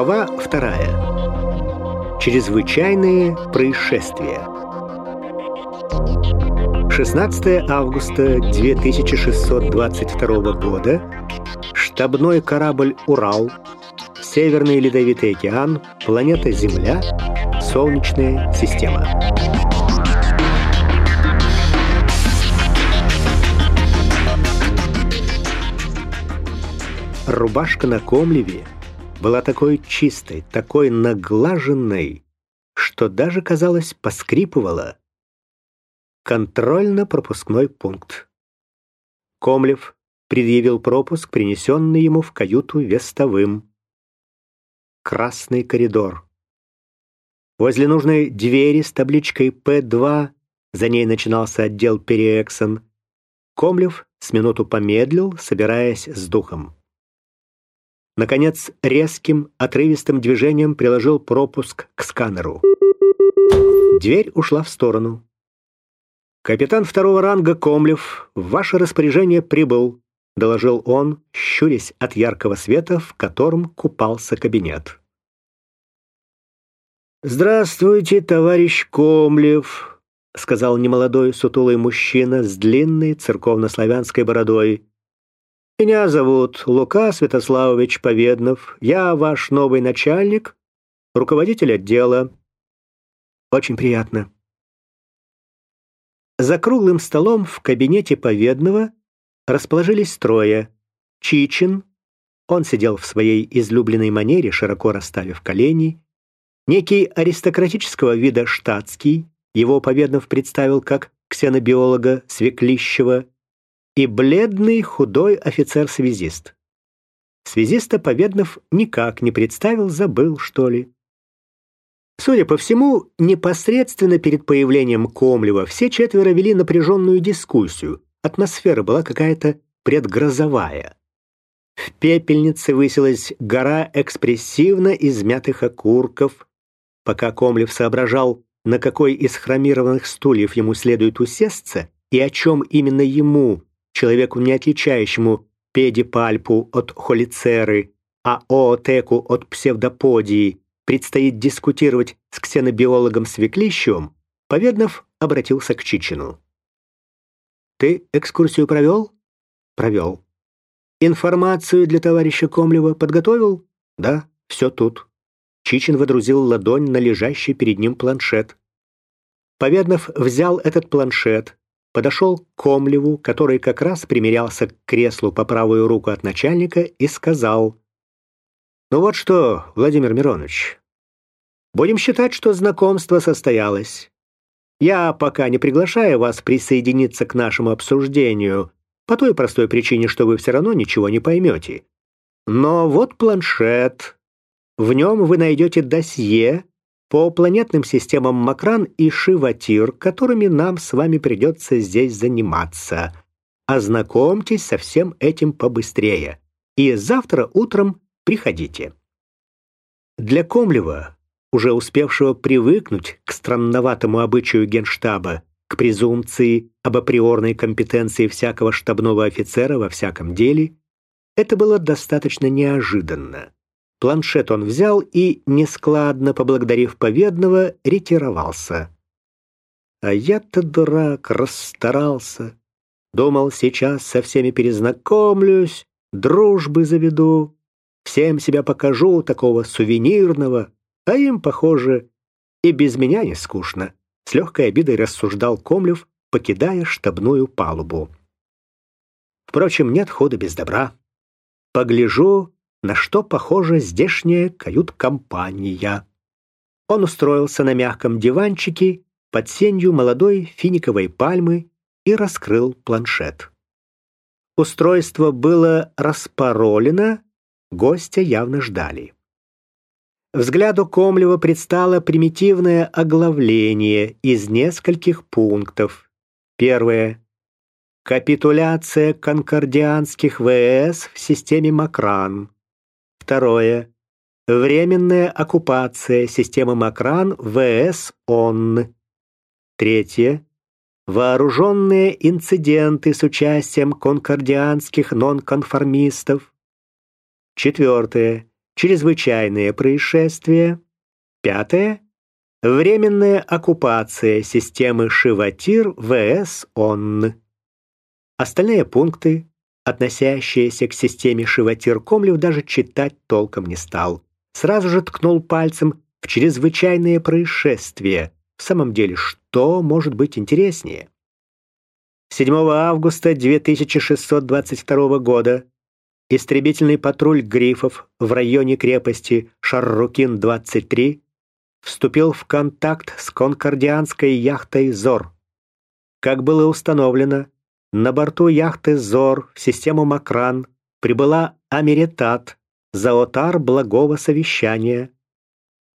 Глава вторая. Чрезвычайные происшествия. 16 августа 2622 года. Штабной корабль «Урал», Северный Ледовитый океан, планета Земля, Солнечная система. Рубашка на Комлеве была такой чистой, такой наглаженной, что даже, казалось, поскрипывала. Контрольно-пропускной пункт. Комлев предъявил пропуск, принесенный ему в каюту вестовым. Красный коридор. Возле нужной двери с табличкой П2, за ней начинался отдел Переэксон, Комлев с минуту помедлил, собираясь с духом. Наконец, резким, отрывистым движением приложил пропуск к сканеру. Дверь ушла в сторону. «Капитан второго ранга Комлев, в ваше распоряжение прибыл», доложил он, щурясь от яркого света, в котором купался кабинет. «Здравствуйте, товарищ Комлев», — сказал немолодой сутулый мужчина с длинной церковно-славянской бородой. Меня зовут Лука Святославович Поведнов. Я ваш новый начальник, руководитель отдела. Очень приятно. За круглым столом в кабинете Поведнова расположились трое. Чичин, он сидел в своей излюбленной манере, широко расставив колени. Некий аристократического вида штатский, его Поведнов представил как ксенобиолога Свеклищева и бледный худой офицер-связист. Связиста Победнов никак не представил, забыл, что ли. Судя по всему, непосредственно перед появлением Комлева все четверо вели напряженную дискуссию. Атмосфера была какая-то предгрозовая. В пепельнице высилась гора экспрессивно измятых окурков. Пока Комлев соображал, на какой из хромированных стульев ему следует усесться и о чем именно ему, человеку не отличающему педипальпу от холицеры, а оотеку от псевдоподии, предстоит дискутировать с ксенобиологом Свеклищевым, Поведнов обратился к Чичину. «Ты экскурсию провел?» «Провел». «Информацию для товарища Комлева подготовил?» «Да, все тут». Чичин водрузил ладонь на лежащий перед ним планшет. Поведнов взял этот планшет, подошел к Комлеву, который как раз примерялся к креслу по правую руку от начальника, и сказал, «Ну вот что, Владимир Миронович, будем считать, что знакомство состоялось. Я пока не приглашаю вас присоединиться к нашему обсуждению, по той простой причине, что вы все равно ничего не поймете. Но вот планшет. В нем вы найдете досье, по планетным системам Макран и Шиватир, которыми нам с вами придется здесь заниматься. Ознакомьтесь со всем этим побыстрее. И завтра утром приходите. Для Комлева, уже успевшего привыкнуть к странноватому обычаю генштаба, к презумпции об априорной компетенции всякого штабного офицера во всяком деле, это было достаточно неожиданно. Планшет он взял и, нескладно поблагодарив поведного, ретировался. А я-то, дурак, расстарался. Думал, сейчас со всеми перезнакомлюсь, дружбы заведу, всем себя покажу, такого сувенирного, а им, похоже, и без меня не скучно. С легкой обидой рассуждал Комлев, покидая штабную палубу. Впрочем, нет хода без добра. Погляжу, на что похожа здешняя кают-компания. Он устроился на мягком диванчике под сенью молодой финиковой пальмы и раскрыл планшет. Устройство было распаролено, гостя явно ждали. Взгляду Комлева предстало примитивное оглавление из нескольких пунктов. Первое. Капитуляция конкордианских ВС в системе Макран. Второе. Временная оккупация системы Макран ВС ОН. Третье. Вооруженные инциденты с участием конкордианских нонконформистов. Четвертое. чрезвычайные происшествия. Пятое. Временная оккупация системы Шиватир ВС ОН. Остальные пункты, относящиеся к системе Шиватир, Комлев даже читать толком не стал. Сразу же ткнул пальцем в чрезвычайные происшествия. В самом деле, что может быть интереснее? 7 августа 2622 года истребительный патруль грифов в районе крепости Шаррукин-23 вступил в контакт с конкордианской яхтой «Зор». Как было установлено, на борту яхты «Зор» в систему «Макран» прибыла Америтат, заотар благого совещания.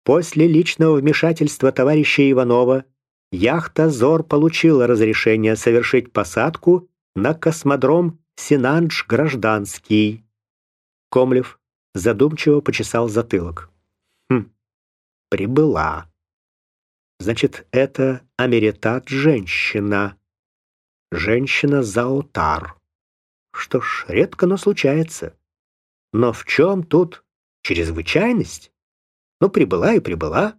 После личного вмешательства товарища Иванова яхта «Зор» получила разрешение совершить посадку на космодром Синандж Гражданский. Комлев задумчиво почесал затылок. Хм, прибыла. Значит, это Америтат женщина. Женщина Заутар. Что ж, редко, но случается. Но в чем тут чрезвычайность? Ну, прибыла и прибыла.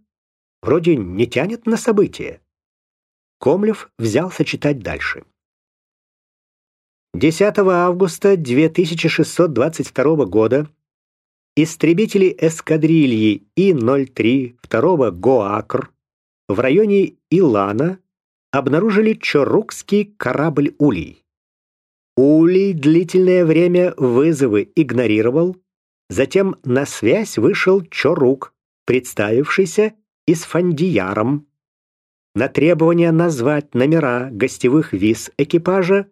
Вроде не тянет на события. Комлев взялся читать дальше. 10 августа 2622 года истребители эскадрильи И-03 2 ГОАКР в районе Илана обнаружили чорукский корабль «Улей». Улей длительное время вызовы игнорировал, затем на связь вышел Чорук, представившийся Исфандияром. На требование назвать номера гостевых виз экипажа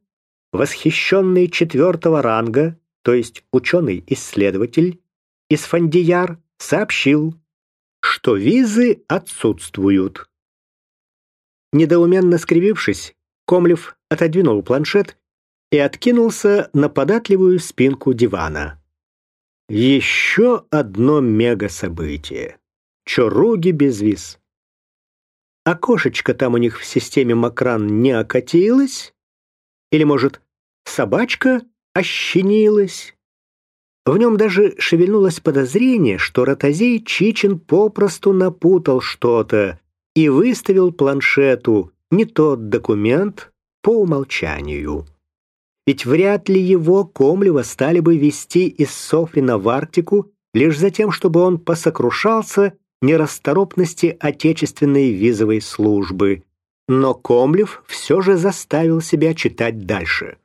восхищенный четвертого ранга, то есть ученый-исследователь, Исфандияр сообщил, что визы отсутствуют. Недоуменно скривившись, Комлев отодвинул планшет и откинулся на податливую спинку дивана. Еще одно мега-событие. Чоруги без виз. Окошечко там у них в системе Макран не окатилось? Или, может, собачка ощенилась? В нем даже шевельнулось подозрение, что Ротозей Чичин попросту напутал что-то и выставил планшету не тот документ по умолчанию. Ведь вряд ли его Комлева стали бы вести из Софрина в Арктику лишь за тем, чтобы он посокрушался нерасторопности отечественной визовой службы. Но Комлев все же заставил себя читать дальше.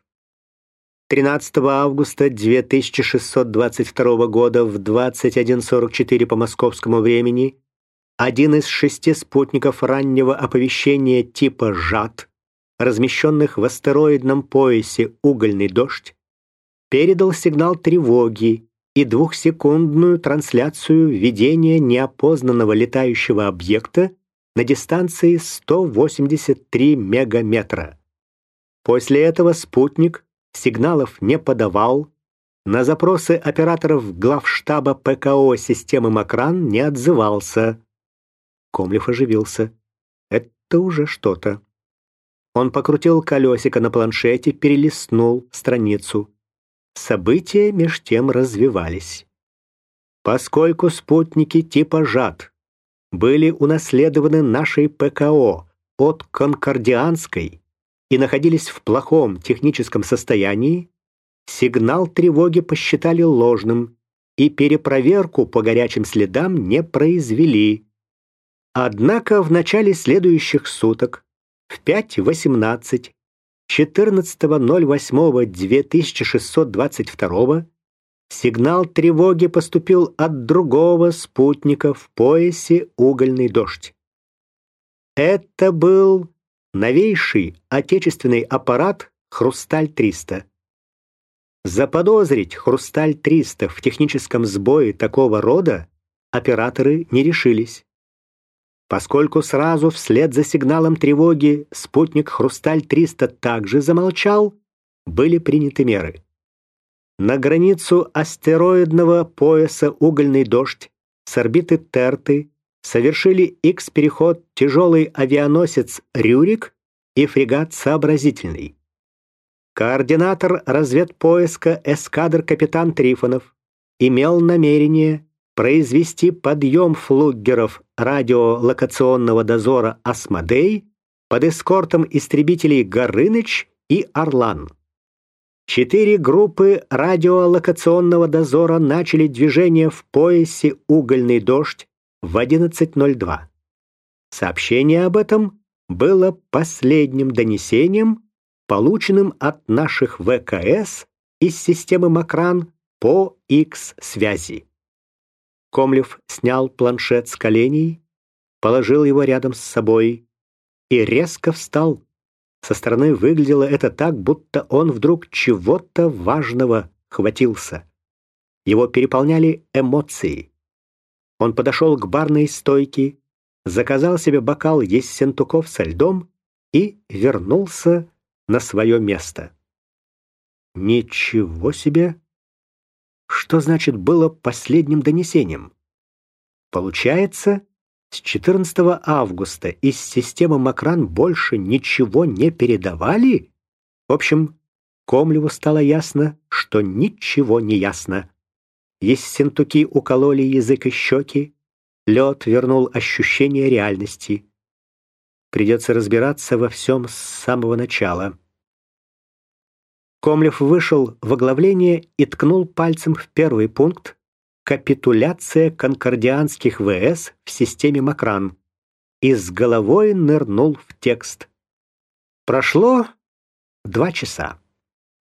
13 августа 2622 года в 21.44 по московскому времени один из шести спутников раннего оповещения типа ЖАТ, размещенных в астероидном поясе «Угольный дождь», передал сигнал тревоги и двухсекундную трансляцию видения неопознанного летающего объекта на дистанции 183 мегаметра. После этого спутник сигналов не подавал, на запросы операторов главштаба ПКО системы Макран не отзывался. Комлев оживился. Это уже что-то. Он покрутил колесико на планшете, перелистнул страницу. События меж тем развивались. Поскольку спутники типа ЖАД были унаследованы нашей ПКО от Конкордианской и находились в плохом техническом состоянии, сигнал тревоги посчитали ложным и перепроверку по горячим следам не произвели. Однако в начале следующих суток, в 5.18, 14.08.2622 Сигнал тревоги поступил от другого спутника в поясе «Угольный дождь». Это был новейший отечественный аппарат «Хрусталь-300». Заподозрить «Хрусталь-300» в техническом сбое такого рода операторы не решились. Поскольку сразу вслед за сигналом тревоги спутник «Хрусталь-300» также замолчал, были приняты меры. На границу астероидного пояса «Угольный дождь» с орбиты Терты совершили X-переход тяжелый авианосец «Рюрик» и фрегат «Сообразительный». Координатор разведпоиска эскадр капитан Трифонов имел намерение произвести подъем флуггеров радиолокационного дозора «Асмодей» под эскортом истребителей «Горыныч» и «Орлан». Четыре группы радиолокационного дозора начали движение в поясе «Угольный дождь» в 11.02. Сообщение об этом было последним донесением, полученным от наших ВКС из системы Макран по X-связи. Комлев снял планшет с коленей, положил его рядом с собой и резко встал. Со стороны выглядело это так, будто он вдруг чего-то важного хватился. Его переполняли эмоции. Он подошел к барной стойке, заказал себе бокал ессентуков со льдом и вернулся на свое место. Ничего себе! Что значит было последним донесением? Получается, с 14 августа из системы Макран больше ничего не передавали? В общем, Комлеву стало ясно, что ничего не ясно. Ессентуки укололи язык и щеки, лед вернул ощущение реальности. Придется разбираться во всем с самого начала. Комлев вышел в оглавление и ткнул пальцем в первый пункт «Капитуляция конкордианских ВС в системе Макран» и с головой нырнул в текст. Прошло два часа.